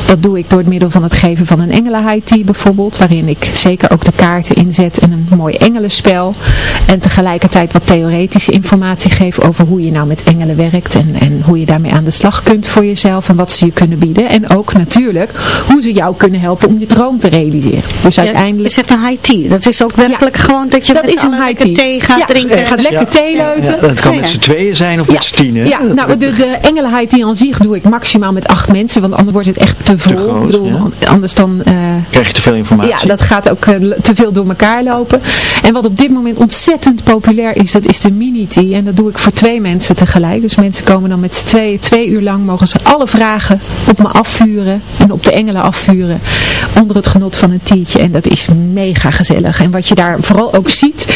Dat doe ik door het middel van het geven van een engelen high tea bijvoorbeeld, waarin ik zeker ook de kaarten inzet en een mooi engelenspel. En tegelijkertijd wat theoretische informatie geef over hoe je nou met engelen werkt en, en hoe je daarmee aan de slag kunt voor jezelf en wat ze je kunnen bieden. En ook natuurlijk hoe ze jou kunnen helpen om je droom te realiseren. Dus ja, uiteindelijk... Je zegt een high tea. Dat is ook werkelijk ja. gewoon dat je dat met is een high tea. thee gaat ja, drinken. Je gaat lekker thee leuten. dat kan met z'n tweeën zijn of met z'n tienen. Ja, nou de, de engelen high tea aan zich doe ik maximaal met acht mensen, want anders wordt het echt te vol. Te groot, bedoel, anders dan... Uh, Krijg je te veel informatie. Ja, dat gaat ook uh, te veel door elkaar lopen. En wat op dit moment ontzettend populair is, dat is de mini tea. En dat doe ik voor twee mensen tegelijk. Dus mensen komen dan met z'n tweeën. Twee uur lang mogen ze alle vragen op me afvuren. En op de engelen afvuren. Onder het genot van een tientje. En dat is mega gezellig. En wat je daar vooral ook ziet.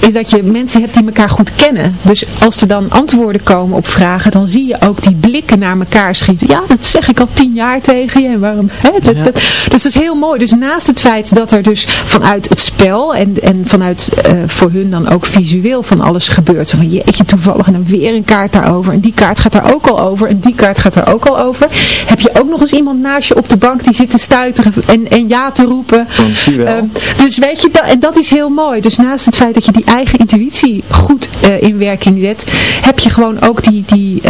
Is dat je mensen hebt die elkaar goed kennen. Dus als er dan antwoorden komen op vragen. Dan zie je ook die blikken naar elkaar schieten. Ja, dat zeg ik al tien jaar tegen je. En waarom? Hè? Dat, dat, dus dat is heel mooi. Dus naast het feit dat er dus vanuit het spel. En, en vanuit uh, voor hun dan ook visueel van alles gebeurt. Zo van jeetje toevallig en dan weer een kaart daarover. En die kaart gaat daar ook al over. En die kaart gaat daar ook al over. Heb je ook nog eens iemand naast je op de bank die zit te stuiteren en, en ja te roepen. Uh, dus weet je, dat, en dat is heel mooi. Dus naast het feit dat je die eigen intuïtie goed uh, in werking zet, heb je gewoon ook die, die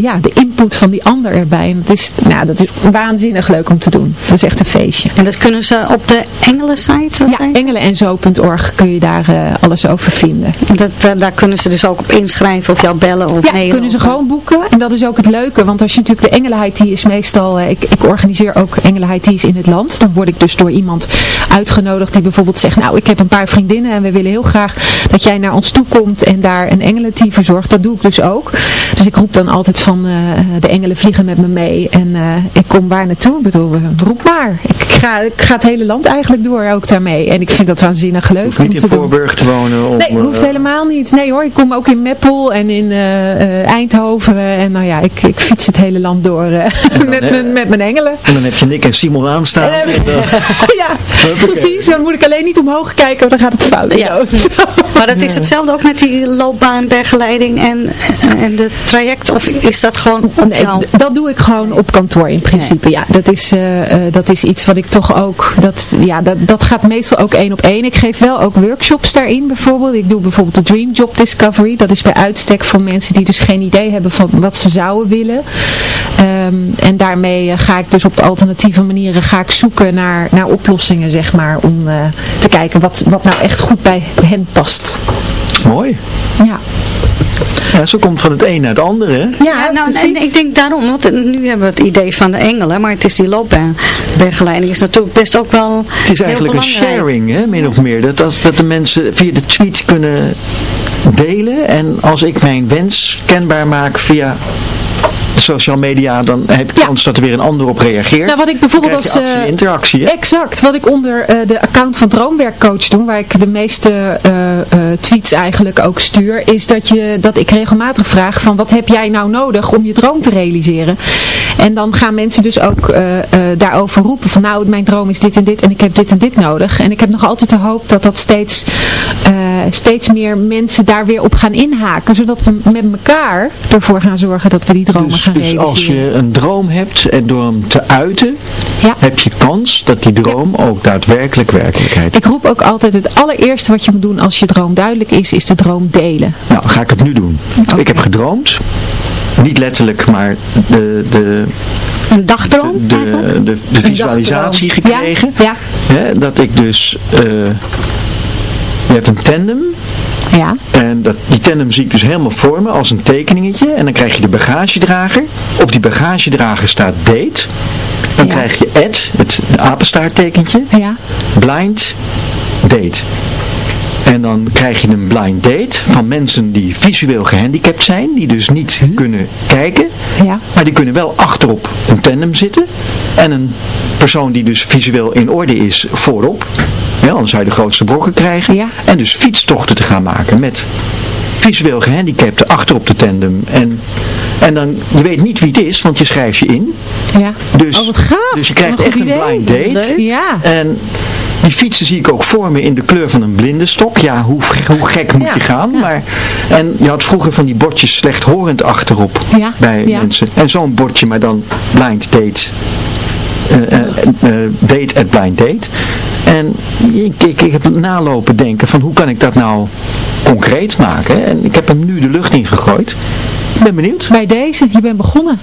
ja, de input van die ander erbij. En dat is, nou, dat is waanzinnig leuk om te doen. Dat is echt een feestje. En dat kunnen ze op de Engelen-site? Ja, engelen-en-zo.org kun je daar alles over vinden. Dat, daar kunnen ze dus ook op inschrijven of jou bellen of ja, mailen? kunnen ze gewoon boeken. En dat is ook het leuke, want als je natuurlijk de Engelenheid die is meestal, ik, ik organiseer ook Engelenheid die is in het land. Dan word ik dus door iemand uitgenodigd die bijvoorbeeld zegt, nou ik heb een paar vriendinnen en we willen heel graag dat jij naar ons toe komt en daar een engelenteam verzorgt. Dat doe ik dus ook. Dus ik roep dan altijd van uh, de engelen vliegen met me mee en uh, ik kom waar naartoe. Ik bedoel, roep maar. Ik ga, ik ga het hele land eigenlijk door ook daarmee. En ik vind dat waanzinnig leuk. Hoef niet in Voorburg te wonen? Om, nee, hoeft helemaal niet. Nee hoor, ik kom ook in Meppel en in uh, Eindhoven. En nou ja, ik, ik fiets het hele land door met, met, met mijn engelen. En dan heb je Nick en Simon aanstaan. En, ja, precies. Dan moet ik alleen niet omhoog kijken, want dan gaat het fout. Ja. maar dat is hetzelfde ook met die loopbaanbegeleiding en, en de traject? Of is dat gewoon op nee, Dat doe ik gewoon op kantoor in principe. Nee. Ja, dat is, uh, dat is iets wat ik toch ook, dat, ja, dat, dat gaat meestal ook één op één. Ik geef wel ook workshops daarin bijvoorbeeld. Ik doe bijvoorbeeld de Dream Job Discovery. Dat is bij uitstek voor mensen die dus geen idee hebben van wat ze zouden willen. Um, en daarmee ga ik dus op alternatieve manieren ga ik zoeken naar, naar oplossingen, zeg maar. Om uh, te kijken wat, wat nou echt goed bij hen past. Mooi. Ja. Ja, zo komt van het een naar het andere. Hè? Ja, ja nou, en ik denk daarom, want nu hebben we het idee van de engelen, maar het is die loopbaanbegeleiding is natuurlijk best ook wel Het is eigenlijk een sharing, hè, min of meer. Dat, dat, dat de mensen via de tweet kunnen delen en als ik mijn wens kenbaar maak via social media, dan heb je kans dat er weer een ander op reageert. Nou, wat ik bijvoorbeeld als actie, interactie. Hè? Exact. Wat ik onder uh, de account van Droomwerkcoach doe, waar ik de meeste uh, tweets eigenlijk ook stuur, is dat, je, dat ik regelmatig vraag van wat heb jij nou nodig om je droom te realiseren? En dan gaan mensen dus ook daarover roepen van nou, mijn droom is dit en dit en ik heb dit en dit nodig. En ik heb nog altijd de hoop dat dat steeds, steeds meer mensen daar weer op gaan inhaken, zodat we met elkaar ervoor gaan zorgen dat we die dromen dus, gaan dus realiseren. als je een droom hebt en door hem te uiten, ja. heb je kans dat die droom ja. ook daadwerkelijk werkelijkheid Ik roep ook altijd het allereerste wat je moet doen als je droom duidelijk is, is de droom delen. Nou, ga ik het nu doen. Okay. Ik heb gedroomd. Niet letterlijk, maar de... de een dagdroom de, de, de, de visualisatie gekregen. Ja. Hè, dat ik dus... Uh, je hebt een tandem. Ja. En dat, die tandem zie ik dus helemaal voor me als een tekeningetje. En dan krijg je de bagagedrager. Op die bagagedrager staat date. Dan Ja. krijg je Ed, het apenstaarttekentje. Ja. Blind date. En dan krijg je een blind date van mensen die visueel gehandicapt zijn. Die dus niet kunnen kijken. Ja. Maar die kunnen wel achterop een tandem zitten. En een persoon die dus visueel in orde is voorop. Ja, anders zou je de grootste brokken krijgen. Ja. En dus fietstochten te gaan maken met visueel gehandicapten achterop de tandem. En, en dan, je weet niet wie het is, want je schrijft je in. Ja. Dus, oh, wat gaaf. dus je krijgt echt een idee. blind date. Ja. En die fietsen zie ik ook voor me in de kleur van een blindenstok. Ja, hoe, hoe gek moet Ja, je gaan? ja. Maar, en je had vroeger van die bordjes slechthorend achterop Ja, bij mensen. En zo'n bordje, maar dan blind date. Eh, eh, date at blind date. En ik, ik, ik heb nalopen denken van hoe kan ik dat nou concreet maken. En ik heb hem nu de lucht in gegooid. Ik ben benieuwd. Bij deze, je bent begonnen.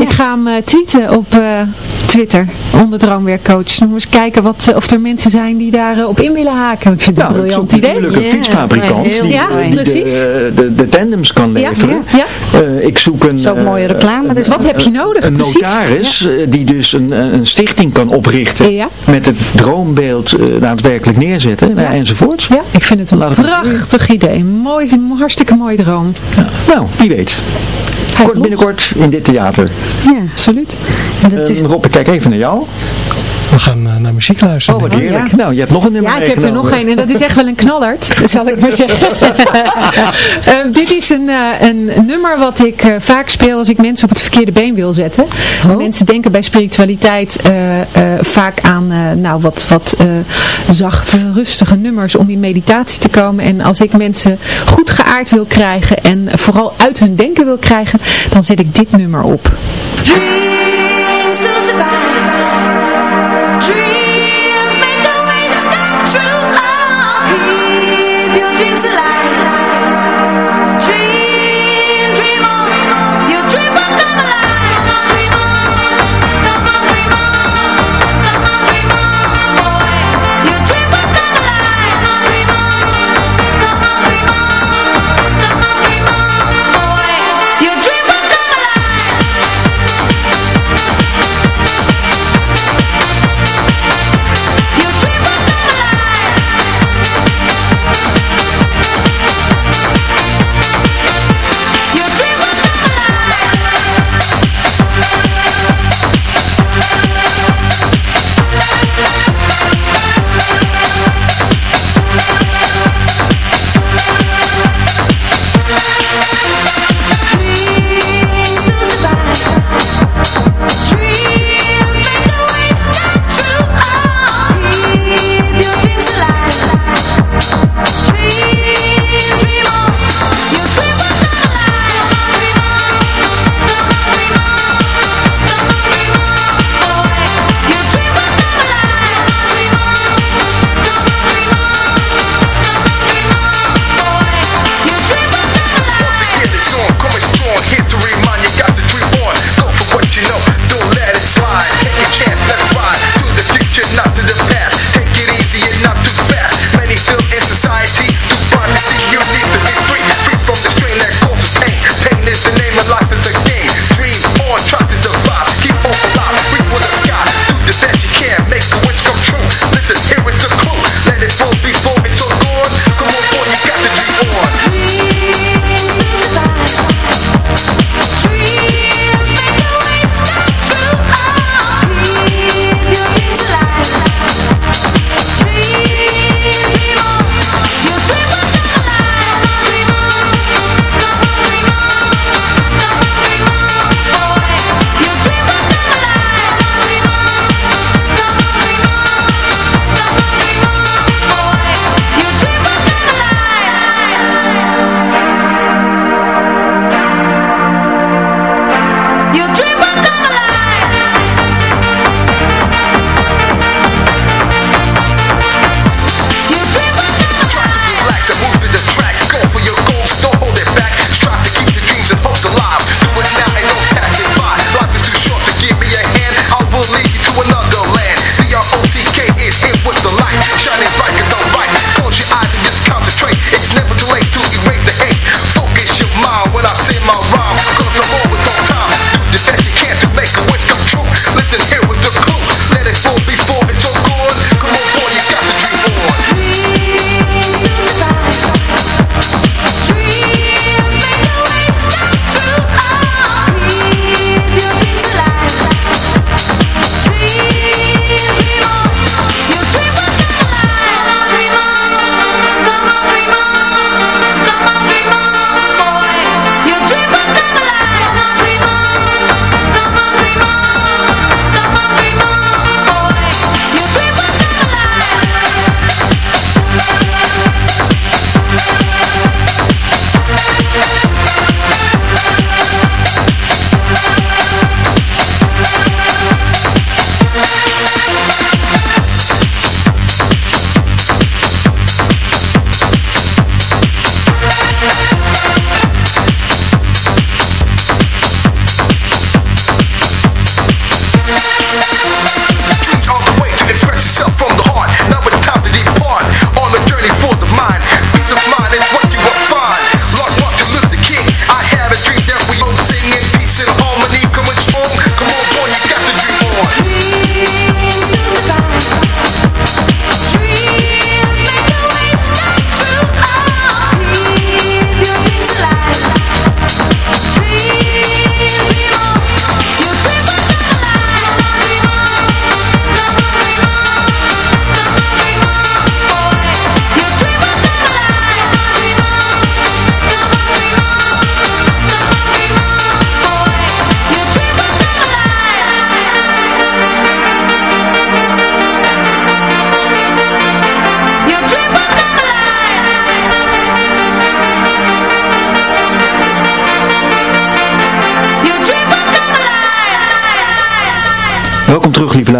Ik ga hem uh, tweeten op uh, Twitter onder Droomwerkcoach. Dan eens kijken wat, uh, of er mensen zijn die daar op in willen haken. Ik vind het nou, een briljant idee. natuurlijk een fietsfabrikant die, ja, die de, de, de, tandems kan leveren. Ja, ja. ik zoek een... Zo'n mooie reclame. Dus wat heb je nodig? Een precies. notaris die dus een, een stichting kan oprichten met het droombeeld daadwerkelijk neerzetten enzovoort. Ja, ik vind het een prachtig idee. Mooi, een hartstikke mooi droom. nou, wie weet. Kort, binnenkort in dit theater. Ja, absoluut. Dat is... Rob, ik kijk even naar jou. We gaan uh, naar muziek luisteren. Oh, wat heerlijk. Ja. Nou, je hebt nog een nummer Ja, ik heb er nog een en dat is echt wel een knallerd, zal ik maar zeggen. uh, dit is een, uh, een nummer wat ik vaak speel als ik mensen op het verkeerde been wil zetten. Oh. Mensen denken bij spiritualiteit vaak aan nou, wat, wat zachte, rustige nummers om in meditatie te komen. En als ik mensen goed geaard wil krijgen en vooral uit hun denken wil krijgen, dan zet ik dit nummer op.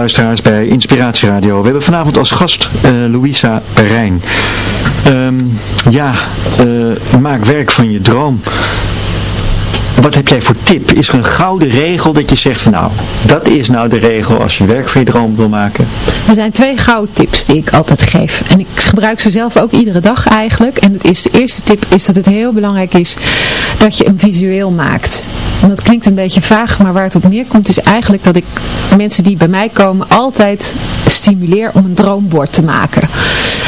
luisteraars, bij Inspiratie Radio. We hebben vanavond als gast uh, Louisa Perijn. Um, ja, uh, maak werk van je droom. Wat heb jij voor tip? Is er een gouden regel dat je zegt van nou, dat is nou de regel als je werk van je droom wil maken? Er zijn twee gouden tips die ik altijd geef. En ik gebruik ze zelf ook iedere dag eigenlijk. En het is, de eerste tip is dat het heel belangrijk is dat je een visueel maakt. En dat klinkt een beetje vaag, maar waar het op neerkomt is eigenlijk dat ik mensen die bij mij komen altijd stimuleer om een droombord te maken.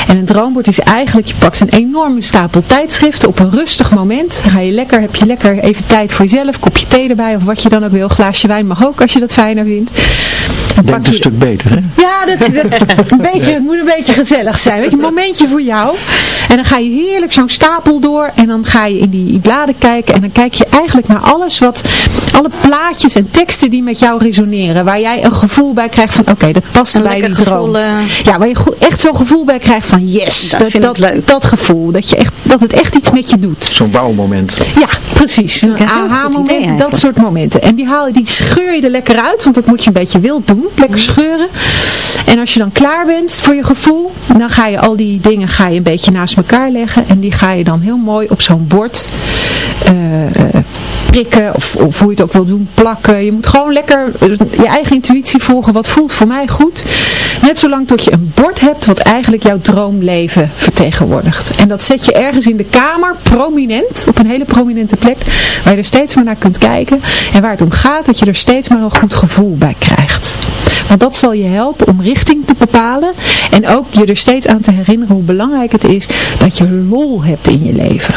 En een droombord is eigenlijk, je pakt een enorme stapel tijdschriften op een rustig moment. Ga je lekker, heb je lekker even tijd voor jezelf, kopje thee erbij of wat je dan ook wil. Glaasje wijn mag ook als je dat fijner vindt. Denk een stuk beter, hè? Ja, dat, dat, een beetje, het moet een beetje gezellig zijn. Weet je, een momentje voor jou. En dan ga je heerlijk zo'n stapel door en dan ga je in die bladen kijken en dan kijk je eigenlijk naar alles wat, alle plaatjes en teksten die met jou resoneren. Waar jij een gevoel bij krijgt van, oké, dat past bij die droom. Gevoel, uh... Ja, waar je echt zo'n gevoel bij krijgt van, yes, dat, dat, dat, leuk. dat gevoel. Dat, je echt, dat het echt iets met je doet. Zo'n bouwmoment. Ja, precies. Een aha-moment, dat soort momenten. En die, haal, die scheur je er lekker uit, want dat moet je een beetje wild doen. Lekker scheuren. En als je dan klaar bent voor je gevoel, dan ga je al die dingen ga je een beetje naast elkaar leggen. En die ga je dan heel mooi op zo'n bord prikken of, hoe je het ook wil doen, plakken. Je moet gewoon lekker je eigen intuïtie volgen. Wat voelt voor mij goed? Net zolang tot je een bord hebt wat eigenlijk jouw droomleven vertegenwoordigt. En dat zet je ergens in de kamer, prominent, op een hele prominente plek, waar je er steeds maar naar kunt kijken. En waar het om gaat, dat je er steeds maar een goed gevoel bij krijgt. Want dat zal je helpen om richting te bepalen en ook je er steeds aan te herinneren hoe belangrijk het is dat je lol hebt in je leven.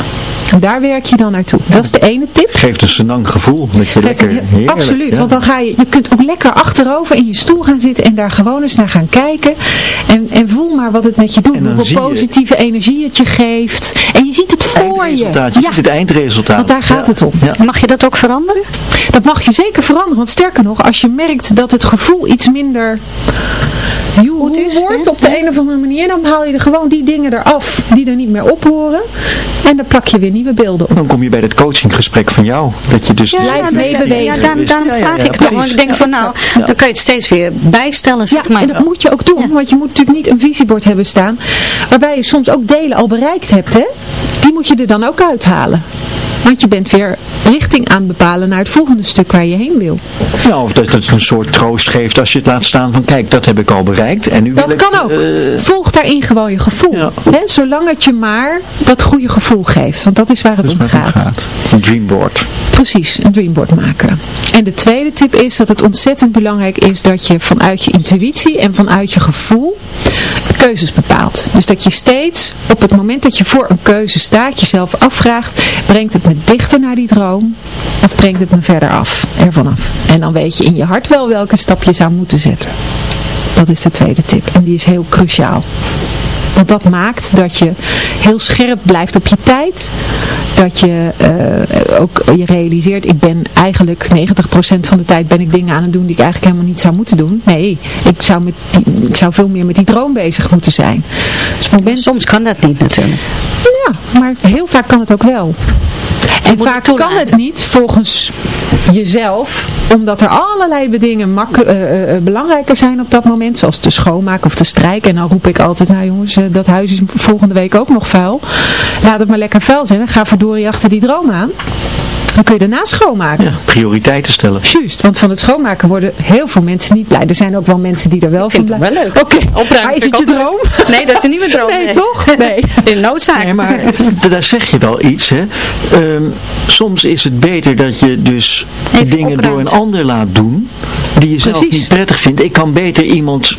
En daar werk je dan naartoe. Dat is de ene tip. Geeft dus een lang gevoel. Dat je lekker heerlijk, Absoluut, want dan ga je, je kunt ook lekker achterover in je stoel gaan zitten en daar gewoon eens naar gaan kijken. En, en voel maar wat het met je doet. Hoeveel positieve je... energie het je geeft. En je ziet het voor je. Je ja. ziet het eindresultaat. Want daar gaat het om. Mag je dat ook veranderen? Dat mag je zeker veranderen. Want sterker nog, als je merkt dat het gevoel iets minder goed is, wordt op de een of andere manier, dan haal je er gewoon die dingen eraf die er niet meer op horen. En dan plak je weer nieuwe beelden op. Dan kom je bij dat coachinggesprek van jou. Dat je dus ja, blijft meebewegen. Ja, daarom, daarom vraag ik het Want ik denk van nou, dan kan je het steeds weer bijstellen. Zeg maar. en dat moet je ook doen. Want je moet natuurlijk niet een visiebord hebben staan. Waarbij je soms ook delen al bereikt hebt. Hè? Die moet je er dan ook uithalen. Want je bent weer richting aan bepalen naar het volgende stuk waar je heen wil. Ja, of dat het een soort troost geeft als je het laat staan van kijk, dat heb ik al bereikt. En nu dat wil kan ook. Uh... Volg daarin gewoon je gevoel. Ja. zolang het je maar dat goede gevoel geeft. Want dat is waar het, om, gaat. gaat. Een dreamboard. Precies, een dreamboard maken. En de tweede tip is dat het ontzettend belangrijk is dat je vanuit je intuïtie en vanuit je gevoel keuzes bepaalt. Dus dat je steeds op het moment dat je voor een keuze staat, jezelf afvraagt, brengt het me dichter naar die droom of brengt het me verder af, ervan af. En dan weet je in je hart wel welke stap je zou moeten zetten. Dat is de tweede tip en die is heel cruciaal. Want dat maakt dat je heel scherp blijft op je tijd. Dat je uh, ook je realiseert, ik ben eigenlijk 90% van de tijd ben ik dingen aan het doen die ik eigenlijk helemaal niet zou moeten doen. Nee, ik zou, met die, ik zou veel meer met die droom bezig moeten zijn. Dus moment... Soms kan dat niet natuurlijk. Ja, maar heel vaak kan het ook wel. En vaak kan het niet volgens jezelf, omdat er allerlei dingen uh, belangrijker zijn op dat moment, zoals te schoonmaken of te strijken. En dan roep ik altijd, nou jongens, dat huis is volgende week ook nog vuil. Laat het maar lekker vuil zijn en ga verdorie achter die droom aan. Dan kun je daarna schoonmaken. Ja, prioriteiten stellen. Juist, want van het schoonmaken worden heel veel mensen niet blij. Er zijn ook wel mensen die er wel van blij wel leuk. Oké, okay. maar is het je droom? Nee, dat is niet mijn droom. Nee, toch? Nee. In noodzaak. Nee, maar daar zeg je wel iets, hè. Um, soms is het beter dat je dus Even dingen opruimt. door een ander laat doen, die je zelf niet prettig vindt. Ik kan beter iemand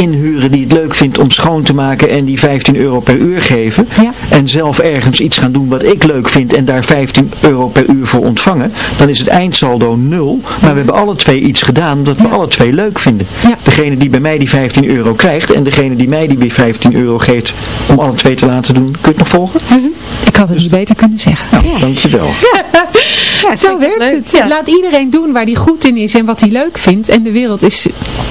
inhuren die het leuk vindt om schoon te maken en die 15 euro per uur geven. Ja. En zelf ergens iets gaan doen wat ik leuk vind en daar 15 euro per uur voor ontvangen, dan is het eindsaldo nul. Maar we hebben alle twee iets gedaan dat we alle twee leuk vinden. Degene die bij mij die 15 euro krijgt en degene die mij die 15 euro geeft om alle twee te laten doen. Kun je het nog volgen? Mm -hmm. Ik had het dus... niet beter kunnen zeggen. Nou, ja. dankjewel. Ja, zo werkt het. Laat iedereen doen waar hij goed in is en wat hij leuk vindt. En de wereld is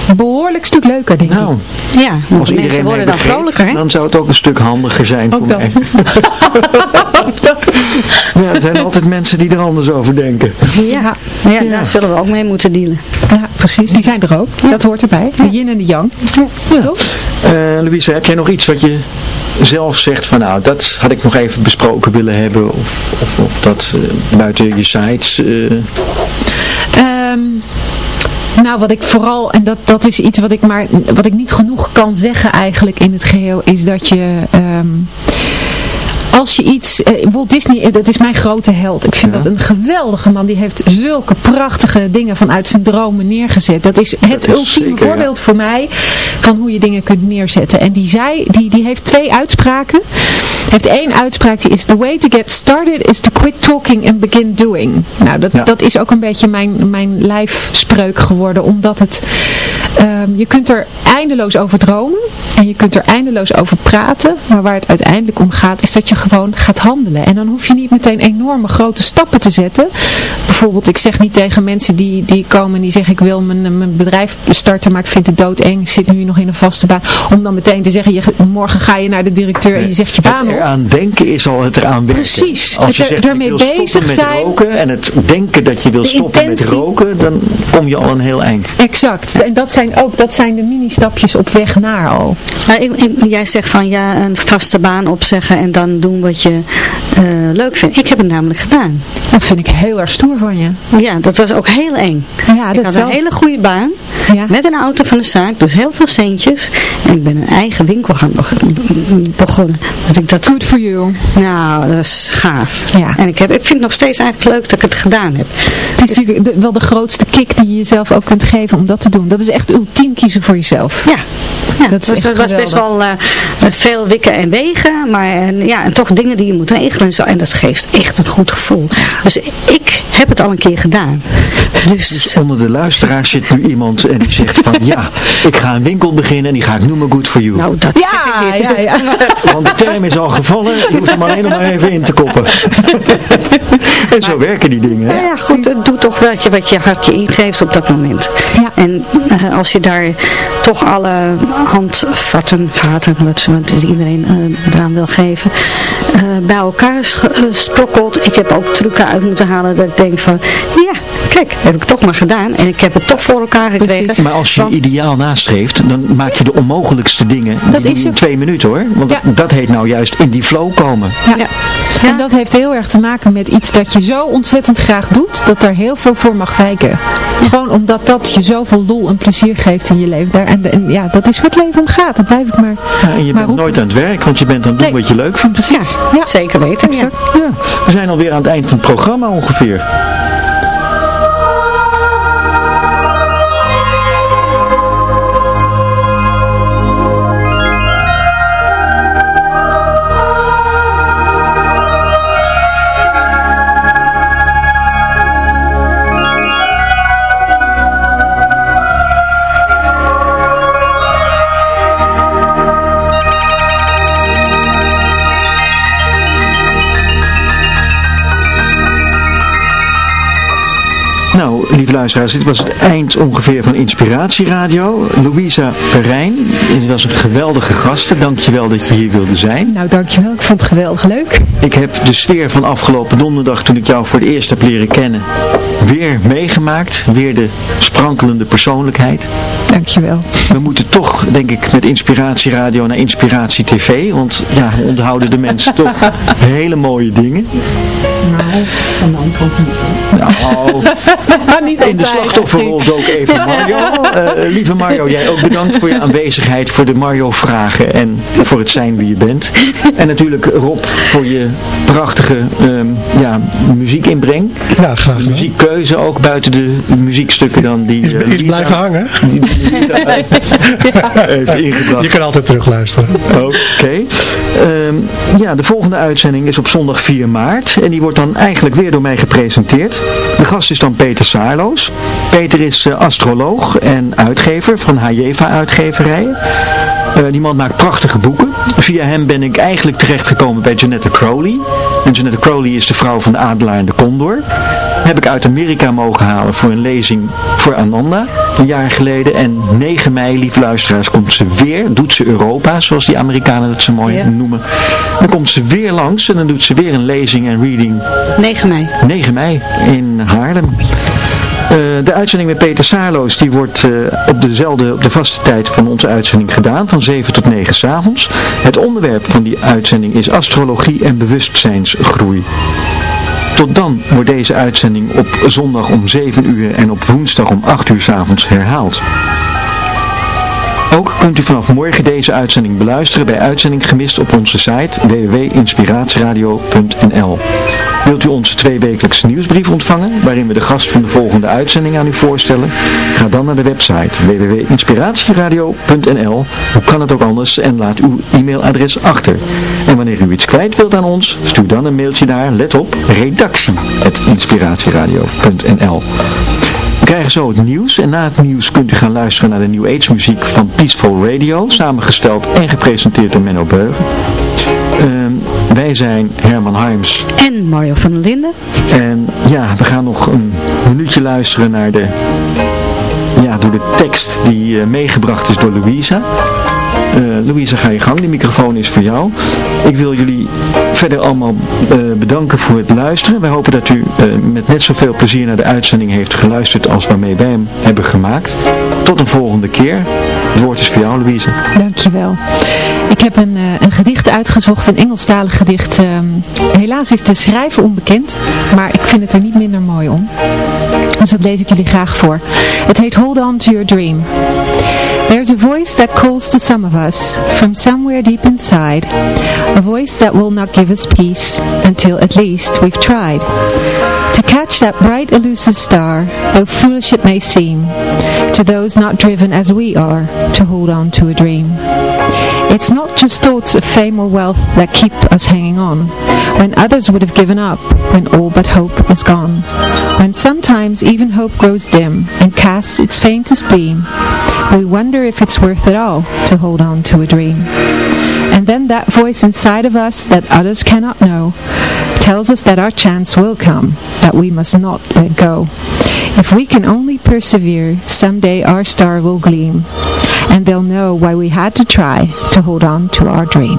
een behoorlijk stuk leuker, denk nou, ik. Ja, als iedereen worden dan vrolijker. Hè? Dan zou het ook een stuk handiger zijn ook voor dan. mij. ja, er zijn altijd mensen die er anders over denken. Ja, ja, daar zullen we ook mee moeten dealen. Ja, precies. Die zijn er ook. Dat hoort erbij. De yin en de yang. Ja. Toch? Eh, Louise, heb jij nog iets wat je zelf zegt van nou, dat had ik nog even besproken willen hebben of, of, of dat eh, buiten je sites? eh, Ehm, nou, wat ik vooral, en dat, dat is iets wat ik maar, wat ik niet genoeg kan zeggen eigenlijk in het geheel, is dat je, ehm, als je iets, eh, Walt Disney, eh, dat is mijn grote held. Ik vind Ja. dat een geweldige man. Die heeft zulke prachtige dingen vanuit zijn dromen neergezet. Dat is het is ultieme zeker, ja. voorbeeld voor mij van hoe je dingen kunt neerzetten. En die, zei, die, die heeft twee uitspraken. Heeft één uitspraak, die is The way to get started is to quit talking and begin doing. Nou, dat, Ja. dat is ook een beetje mijn, mijn lijfspreuk geworden. Omdat het, ehm, je kunt er eindeloos over dromen. En je kunt er eindeloos over praten. Maar waar het uiteindelijk om gaat, is dat je gewoon gaat handelen. En dan hoef je niet meteen enorme grote stappen te zetten. Bijvoorbeeld, ik zeg niet tegen mensen die, die komen en die zeggen ik wil mijn, mijn bedrijf starten, maar ik vind het doodeng. Ik zit nu nog in een vaste baan. Om dan meteen te zeggen, je, morgen ga je naar de directeur en je zegt je baan Het op. eraan denken is al het eraan werken. Precies. Als je Het er- zegt, ermee ik wil stoppen bezig met zijn. roken en het denken dat je wil De stoppen met roken, dan kom je al een heel eind. Exact. En dat zijn ook dat zijn de mini-stapjes op weg naar al. Nou, ik- ik- jij zegt van ja, een vaste baan opzeggen en dan doen wat je eh, leuk vindt. Ik heb het namelijk gedaan. Dat vind ik heel erg stoer van je. Ja, dat was ook heel eng. Ja, ik dat had een hele goede baan, Ja. met een auto van de zaak, dus heel veel centjes. En ik ben een eigen winkel gaan beg- begonnen. Dat ik dat, Good for you. nou, dat is gaaf. Ja. En ik, heb, ik vind het nog steeds eigenlijk leuk dat ik het gedaan heb. Het is natuurlijk wel de grootste kick die je jezelf ook kunt geven om dat te doen. Dat is echt ultiem kiezen voor jezelf. Ja, ja Dat is was, echt dat was best wel eh, veel wikken en wegen, maar en, ja, en toch dingen die je moet regelen en zo. En dat geeft echt een goed gevoel. Dus ik heb het al een keer gedaan. Dus Onder de luisteraars zit nu iemand en die zegt van ja, ik ga een winkel beginnen en die ga ik noemen Good for You. nou, dat zeg ik niet. ja, ja. Want de term is al gevallen, je hoeft hem alleen nog maar even in te koppen. en zo werken die dingen. hè? Nou ja, goed, het doet toch wat je, wat je hart je ingeeft op dat moment. Ja. En eh, als je daar toch alle handvatten, vaten, wat, wat iedereen eh, eraan wil geven, eh, bij elkaar eh, sprokkelt. Ik heb ook trucken uit moeten halen dat ik denk van, ja, kijk, heb ik toch maar gedaan. En ik heb het toch voor elkaar gekregen. Precies. Maar als je Want- je ideaal nastreeft, dan maak je de onmogelijkste dingen Dat die is in twee minuten hoor. Want Ja. dat, dat heet nou juist in die flow komen. Ja. Ja. En dat heeft heel erg te maken met iets dat je zo ontzettend graag doet, dat er heel veel voor mag wijken. Gewoon omdat dat je zoveel lol en plezier geeft in je leven. Daar, en, en ja, dat is waar het leven om gaat. Dat blijf ik maar. Ja, en je maar bent roepen. nooit aan het werk, want je bent aan het doen Nee. wat je leuk vindt. Ja, Ja. zeker weten. Exact. Ja, we zijn alweer aan het eind van het programma ongeveer. Luisteraars, dit was het eind ongeveer van Inspiratieradio. Louisa Perijn, dit was een geweldige gasten. Dankjewel dat je hier wilde zijn. Nou, dankjewel. Ik vond het geweldig leuk. Ik heb de sfeer van afgelopen donderdag, toen ik jou voor het eerst heb leren kennen, weer meegemaakt. Weer de sprankelende persoonlijkheid. Dankjewel. We moeten toch, denk ik, met Inspiratieradio naar Inspiratie TV. Want ja, we onderhouden de mensen toch hele mooie dingen. Nou, Niet in de slachtofferrol ook even Mario. Eh, lieve Mario, jij ook bedankt voor je aanwezigheid, voor de Mario-vragen en voor het zijn wie je bent. En natuurlijk Rob voor je prachtige ehm, ja, muziekinbreng. Ja, graag De muziekkeuze ook buiten de muziekstukken dan die Is, eh, is blijven hangen. die- die Lisa heeft ingebracht. Je kan altijd terugluisteren. Oké. Ehm, ja, de volgende uitzending is op zondag 4 maart. En die wordt dan eigenlijk weer door mij gepresenteerd. De gast is dan Peter Saarloos. Peter is eh, astroloog en uitgever van Hajeva Uitgeverijen. Eh, die man maakt prachtige boeken. Via hem ben ik eigenlijk terechtgekomen bij Janette Crowley. En Janette Crowley is de vrouw van de adelaar en de condor. Heb ik uit Amerika mogen halen voor een lezing voor Ananda. Een jaar geleden. En 9 mei, lieve luisteraars, komt ze weer. Doet ze Europa, zoals die Amerikanen dat zo mooi noemen. Dan komt ze weer langs en dan doet ze weer een lezing en reading 9 mei. 9 mei in Haarlem. De uitzending met Peter Saarloos die wordt op, dezelfde, op de vaste tijd van onze uitzending gedaan, van 7 tot 9 s'avonds. Het onderwerp van die uitzending is astrologie en bewustzijnsgroei. Tot dan wordt deze uitzending op zondag om 7 uur en op woensdag om 8 uur s avonds herhaald. Ook kunt u vanaf morgen deze uitzending beluisteren bij Uitzending Gemist op onze site www.inspiratieradio.nl Wilt u onze tweewekelijkse nieuwsbrief ontvangen, waarin we de gast van de volgende uitzending aan u voorstellen? Ga dan naar de website www.inspiratieradio.nl Hoe kan het ook anders en laat uw e-mailadres achter. En wanneer u iets kwijt wilt aan ons, stuur dan een mailtje naar, let op, redactie.inspiratieradio.nl krijgen zo het nieuws en na het nieuws kunt u gaan luisteren naar de New Age muziek van Peaceful Radio, samengesteld en gepresenteerd door Menno Beugen. Ehm, wij zijn Herman Harms. En Mario van der Linden. En ja, we gaan nog een minuutje luisteren naar de, ja, door de tekst die uh, meegebracht is door Louisa. Uh, Louisa, ga je gang. De microfoon is voor jou. Ik wil jullie verder allemaal uh, bedanken voor het luisteren. Wij hopen dat u uh, met net zoveel plezier naar de uitzending heeft geluisterd als waarmee wij hem hebben gemaakt. Tot een volgende keer. Het woord is voor jou, Louise. Dankjewel. Ik heb een, een gedicht uitgezocht, een Engelstalig gedicht. Um, helaas is de schrijver onbekend, maar ik vind het er niet minder mooi om. Dus dat lees ik jullie graag voor. Het heet Hold On To Your Dream. There's a voice that calls to some of us from somewhere deep inside, a voice that will not give us peace until at least we've tried to catch that bright elusive star, though foolish it may seem, to those not driven as we are to hold on to a dream. It's not just thoughts of fame or wealth that keep us hanging on, when others would have given up, when all but hope is gone, when sometimes even hope grows dim and casts its faintest beam, we wonder if it's worth it all to hold on to a dream. And then that voice inside of us that others cannot know tells us that our chance will come, that we must not let go. If we can only persevere, someday our star will gleam, and they'll know why we had to try to hold on to our dream.